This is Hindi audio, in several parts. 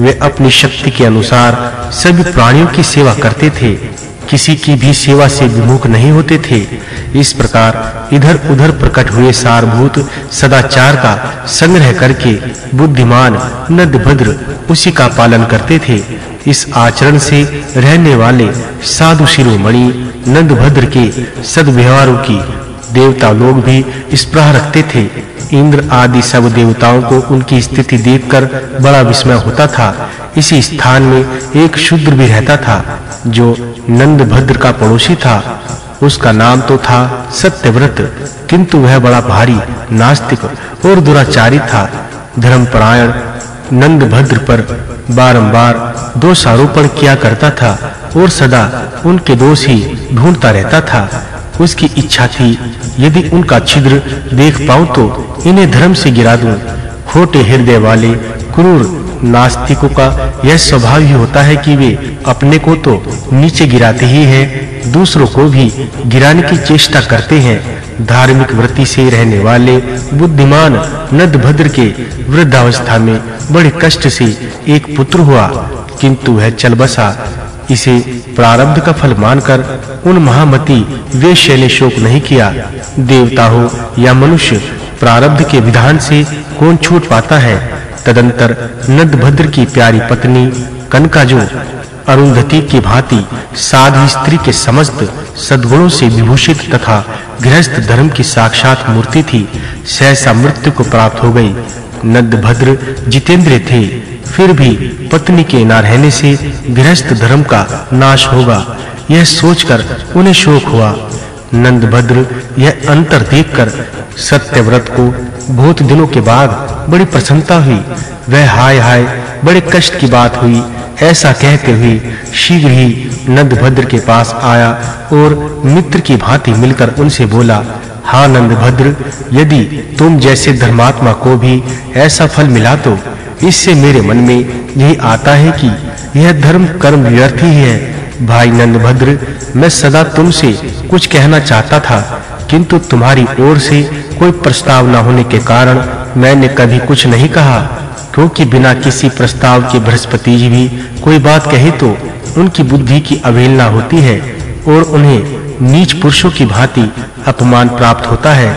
वे अपनी शक्ति के अनुसार सभी प्राणियों की सेवा करते थे। किसी की भी सेवा से विमुख नहीं होते थे। इस प्रकार इधर-उधर प्रकट हुए सारभूत सदाचार का संग्रह करके बुद्धिमान नदभद्र उसी का पालन करते थे। इस आचरण से रहने वाले साधु शिरोमणि नंदभद्र के सद्व्यवहारों की देवता लोग भी इस प्रह रखते थे। इंद्र आदि सब देवताओं को उनकी स्थिति देखकर बड़ा विस्मय होता था। इसी स्थान में एक शूद्र भी रहता था, जो नंदभद्र का पड़ोसी था। उसका नाम तो था सत्यव्रत, किंतु वह बड़ा भारी, नास्तिक और दुराचारी था। धर्मपरायण नंदभद्र पर बारंबार दोषारोपण किया करता था और सदा उनके दोष ही ढूंढता रहता था। उसकी इच्छा थी, यदि उनका छिद्र देख पाऊँ तो इन्हें धर्म से गिरा दूँ। खोटे हृदय वाले, क्रूर, नास्तिकों का यह स्वभाव ही होता है कि वे अपने को तो नीचे गिराते ही हैं, दूसरों को भी गिराने की चेष्टा करते हैं। धार्मिक वृत्ति से रहने वाले, बुद्धिमान, नदभद्र के वृद्धावस्था में बड़े कष्ट से एक पुत्र हुआ, किंतु वह चल बसा इसे प्रारब्ध का फल मानकर उन महामती वेश्य ने शोक नहीं किया। देवता हो या मनुष्य, प्रारब्ध के विधान से कौन छूट पाता है? तदंतर नदभद्र की प्यारी पत्नी कनका जो अरुंधति की भांति साध्वी स्त्री के समस्त सद्गुणों से विभूषित तथा गृहस्थ धर्म की साक्षात मूर्ति थी, सहसा मृत्यु को प्राप्त हो गई। नदभद्र जितेंद्र थे, फिर भी पत्नी के न रहने से गृहस्थ धर्म का नाश होगा। यह सोचकर उन्हें शोक हुआ। नंदभद्र यह अंतर देखकर सत्यव्रत को बहुत दिनों के बाद बड़ी प्रसन्नता हुई। वह हाय हाय, बड़े कष्ट की बात हुई। ऐसा कहते हुए शीघ्र ही नंदभद्र के पास आया और मित्र की भांति मिलकर उनसे बोला हाँ नंदभद्र, यदि तुम जैसे धर्मात्मा को भी ऐसा फल मिला तो इससे मेरे मन में यही आता है कि यह धर्म कर्म व्यर्थ ही। है भाई नंदभद्र, मैं सदा तुमसे कुछ कहना चाहता था, किंतु तुम्हारी ओर से कोई प्रस्ताव न होने के कारण मैंने कभी कुछ नहीं कहा। क्योंकि बिना किसी प्रस्ताव के बृहस्पति जी भी कोई बात कहे तो उनकी बुद्धि की अवहेलना होती है और उन्हें नीच पुरुषों की भांति अपमान प्राप्त होता है।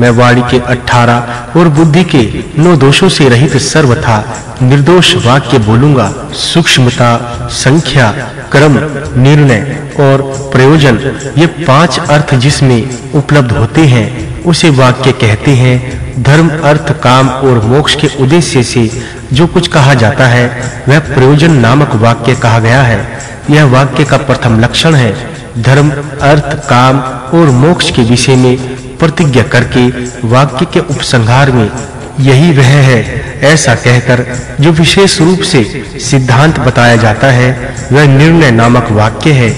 मैं वाणी के 18 और बुद्धि के नौ दोषों से रहित सर्वथा निर्दोष वाक्य बोलूँगा। सूक्ष्मता, संख्या, क्रम, निर्णय और प्रयोजन, ये पाँच अर्थ जिसमें उपलब्ध होते हैं, उसे वाक्य कहते हैं धर्म, अर्थ, काम और मोक्ष के उद्देश्य से जो कुछ कहा जाता है, वह प्रयोजन नामक वाक्य कहा गया है। यह वाक्य का प्रथम लक्षण है, धर्म, अर्थ, काम और मोक्ष के विषय में प्रतिज्ञा करके वाक्य के उपसंहार में यही वह है, ऐसा कहकर जो विशेष रूप से सिद्धांत बताया जाता है, वह निर्णय नामक वाक्य है।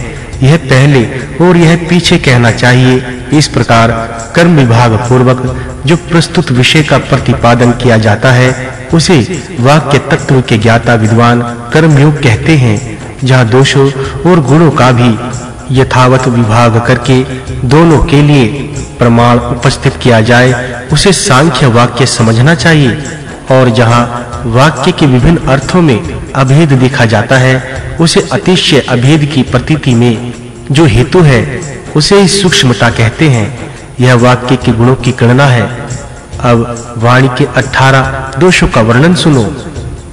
यह पहले और यह पीछे कहना चाहिए, इस प्रकार कर्म विभाग पूर्वक जो प्रस्तुत विषय का प्रतिपादन किया जाता है, उसे वाक्य तत्व के ज्ञाता विद्वान कर्मयोग कहते हैं, जहाँ दोषों और गुणों का भी यथावत विभाग करके दोनों के लिए प्रमाण उपस्थित किया जाए, उसे सांख्य वाक्य समझना चाहिए। और जहाँ वाक्य के विभिन्न अर्थों में अभेद देखा जाता है, उसे अतिशय अभेद की प्रतीति में जो हेतु है, उसे ही सूक्ष्मता कहते हैं। यह वाक्य के गुणों की गणना है। अब वाणी के 18 दोषों का वर्णन सुनो।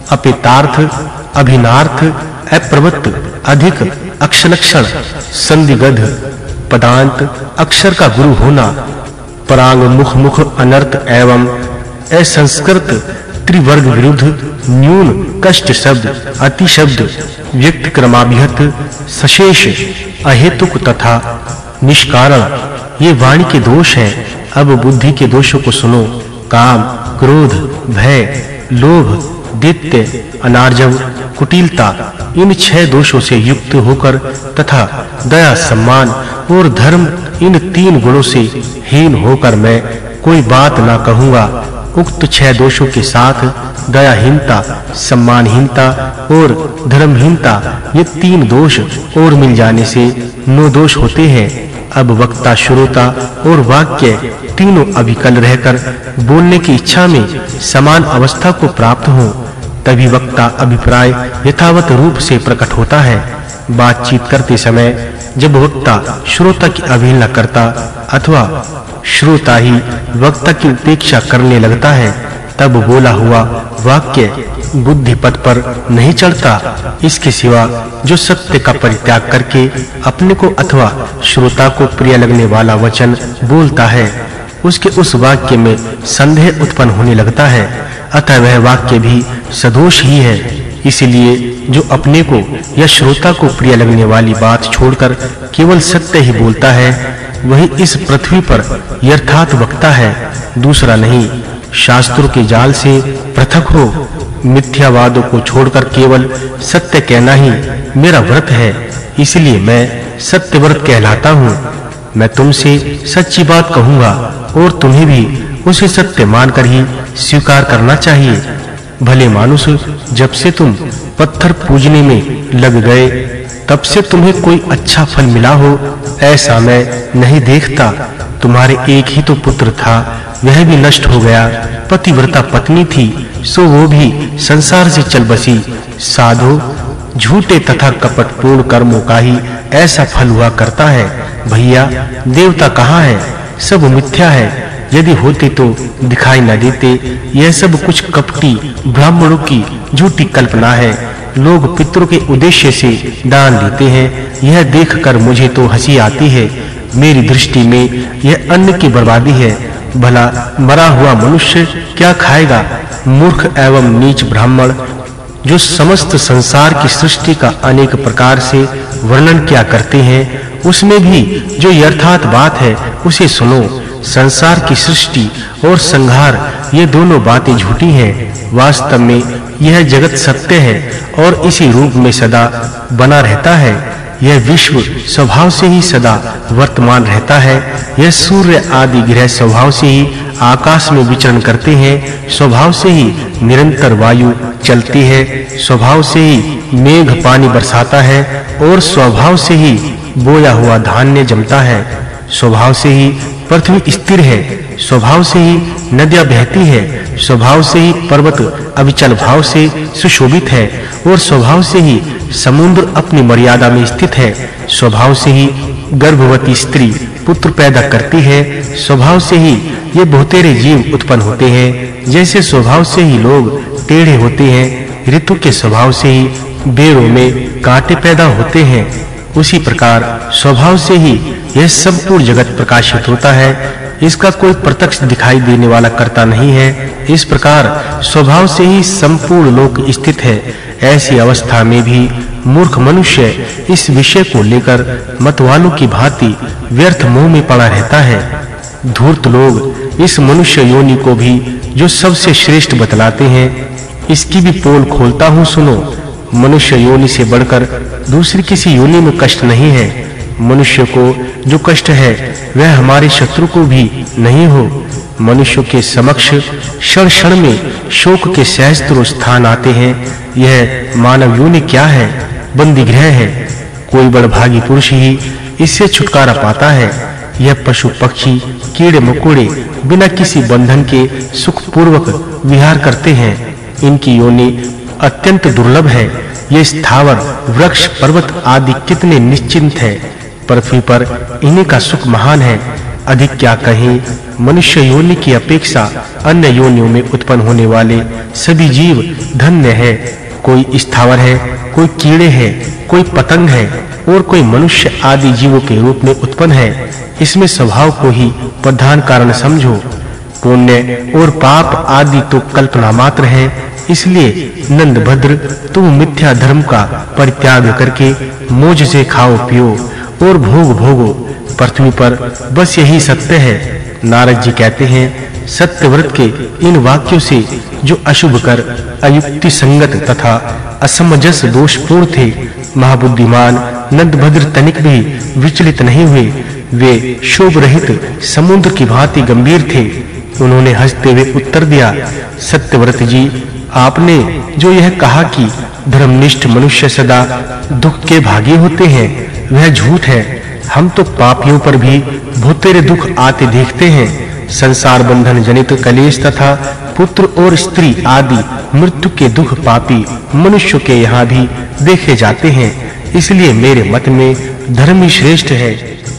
अपितार्थ, अभिनार्थ, अप्रवृत्त, अधिक अक्षलक्षण संदिग्ध पदांत, अक्षर का गुरु होना, परांग मुख मुख अनर्थ एवं असंस्कृत त्रिवर्ग विरुद्ध न्यून कष्ट शब्द अति शब्द व्यक्त क्रमाभिहत, सशेष, अहेतुक तथा निष्कारण। ये वाणी के दोष हैं। अब बुद्धि के दोषों को सुनो। काम, क्रोध, भय, लोभ दित्य, अनार्जव, कुटिलता, इन छह दोषों से युक्त होकर तथा दया, सम्मान और धर्म इन तीन गुणों से हीन होकर मैं कोई बात ना कहूँगा। उक्त छह दोषों के साथ दयाहीनता, सम्मानहीनता और धर्महीनता ये तीन दोष और मिल जाने से नौ दोष होते हैं। अब वक्ता श्रोता और वाक्य तीनों अभिकल रहकर बोलने की इच्छा में समान अवस्था को प्राप्त हो, तभी वक्ता अभिप्राय यथावत रूप से प्रकट होता है। बातचीत करते समय जब वक्ता श्रोता की अवहेलना करता अथवा श्रोता ही वक्ता की उपेक्षा करने लगता है तब बोला हुआ वाक्य बुद्धि पथ पर नहीं चढ़ता। इसके सिवा जो सत्य का परित्याग करके अपने को अथवा श्रोता को प्रिय लगने वाला वचन बोलता है, उसके उस वाक्य में संदेह उत्पन्न होने लगता है, अतः वह वाक्य भी सदोष ही है। इसलिए जो अपने को या श्रोता को प्रिय लगने वाली बात छोड़कर केवल सत्य ही बोलता है, वही इस पृथ्वी पर यथार्थ वक्ता है। दूसरा नहीं शास्त्रों के जाल से पृथक हो। मिथ्यावादों को छोड़कर केवल सत्य कहना ही मेरा व्रत है। इसलिए मैं सत्य व्रत कहलाता हूँ। मैं तुमसे सच्ची बात कहूँगा और तुम्हें भी उसे सत्य मानकर ही स्वीकार करना चाहिए। भले मानुष, जब से तुम पत्थर पूजने में लग गए, तब से तुम्हें कोई अच्छा फल मिला हो, ऐसा मैं नहीं देखता। तुम्हारे एक ही तो पुत्र था, वह भी नष्ट हो गया। पतिव्रता पत्नी थी, सो वो भी संसार से चल बसी। साधु, झूठे तथा कपटपूर्ण कर्मों का ही ऐसा फल हुआ करता है। भैया, देवता कहाँ है? सब मिथ्या है। यदि होते तो दिखाई न देते। यह सब कुछ कपटी, ब्राह्मणों की झूठी कल्पना है। लोग पितरों के उद्देश्य से दान देते हैं। यह देखकर मुझे तो हँसी आती है मेरी दृष्टि में यह अन्न की बर्बादी है। भला मरा हुआ मनुष्य क्या खाएगा? मूर्ख एवं नीच ब्राह्मण, जो समस्त संसार की सृष्टि का अनेक प्रकार से वर्णन किया करते हैं, उसमें भी जो यथार्थ बात है, उसे सुनो। संसार की सृष्टि और संहार, ये दोनों बातें झूठी हैं। वास्तव में यह जगत सत्य है और इसी रूप में सदा बना रहता है। यह विश्व स्वभाव से ही सदा वर्तमान रहता है। यह सूर्य आदि ग्रह स्वभाव से ही आकाश में विचरण करते हैं। स्वभाव से ही निरंतर वायु चलती है। स्वभाव से ही मेघ पानी बरसाता है और स्वभाव से ही बोया हुआ धान्य जमता है। स्वभाव से ही पृथ्वी स्थिर है। स्वभाव से ही नदियाँ बहती है। स्वभाव से ही पर्वत अविचल भाव से सुशोभित है और स्वभाव से ही समुद्र अपनी मर्यादा में स्थित है। स्वभाव से ही गर्भवती स्त्री पुत्र पैदा करती है। स्वभाव से ही ये बहुतेरे जीव उत्पन्न होते हैं। जैसे स्वभाव से ही लोग टेढ़े होते हैं, ऋतु के स्वभाव से ही बेरों में कांटे पैदा होते हैं। उसी प्रकार स्वभाव से ही यह संपूर्ण जगत प्रकाशित होता है। इसका कोई प्रत्यक्ष दिखाई देने वाला करता नहीं है। इस प्रकार स्वभाव से ही संपूर्ण लोक स्थित है। ऐसी अवस्था में भी मूर्ख मनुष्य इस विषय को लेकर मतवालों की भांति व्यर्थ मोह में पड़ा रहता है। धूर्त लोग इस मनुष्य योनि को भी जो सबसे श्रेष्ठ बतलाते हैं, इसकी भी पोल खोलता हूँ सुनो। मनुष्य योनि से बढ़कर दूसरी किसी योनि में कष्ट नहीं है। मनुष्य को जो कष्ट है, वह हमारे शत्रु को भी नहीं हो। मनुष्य के समक्ष क्षण क्षण में शोक के सहस्त्रों स्थान आते हैं। यह मानव योनि क्या है? बंदी गृह है। कोई बड़भागी पुरुष ही इससे छुटकारा पाता है। यह पशु, पक्षी, कीड़े, मकोड़े बिना किसी बंधन के सुख पूर्वक विहार करते हैं। इनकी योनि अत्यंत दुर्लभ है। ये स्थावर, वृक्ष, पर्वत आदि कितने निश्चिंत है। पृथ्वी पर इन्हीं का सुख महान है। अधिक क्या कहें, मनुष्य योनि की अपेक्षा अन्य योनियों में उत्पन्न होने वाले सभी जीव धन्य है। कोई स्थावर है, कोई कीड़े हैं, कोई पतंग है और कोई मनुष्य आदि जीवों के रूप में उत्पन्न है। इसमें स्वभाव को ही प्रधान कारण समझो। पुण्य और पाप आदि तो कल्पना मात्र है, इसलिए नंदभद्र तुम मिथ्या धर्म का परित्याग करके मौज से खाओ पियो। और भोग भोगो। पृथ्वी पर बस यही सत्य है। नारद जी कहते हैं, सत्यव्रत के इन वाक्यों से जो अशुभ कर, अयुक्ति संगत तथा असमंजस दोषपूर्ण थे, महाबुद्धिमान नंदभद्र तनिक भी विचलित नहीं हुए। वे शोभ रहित समुद्र की भांति गंभीर थे। उन्होंने हँसते हुए उत्तर दिया, सत्यव्रत जी, आपने जो यह कहा कि धर्मनिष्ठ मनुष्य सदा दुख के भागी होते हैं वह झूठ है। हम तो पापियों पर भी भूतेरे दुख आते देखते हैं। संसार बंधन जनित कलेश तथा पुत्र और स्त्री आदि मृत्यु के दुख पापी मनुष्य के यहाँ भी देखे जाते हैं। इसलिए मेरे मत में धर्म ही श्रेष्ठ है।